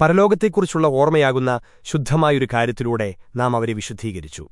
പരലോകത്തെക്കുറിച്ചുള്ള ഓർമ്മയാകുന്ന ശുദ്ധമായൊരു കാര്യത്തിലൂടെ നാം അവരെ വിശുദ്ധീകരിച്ചു.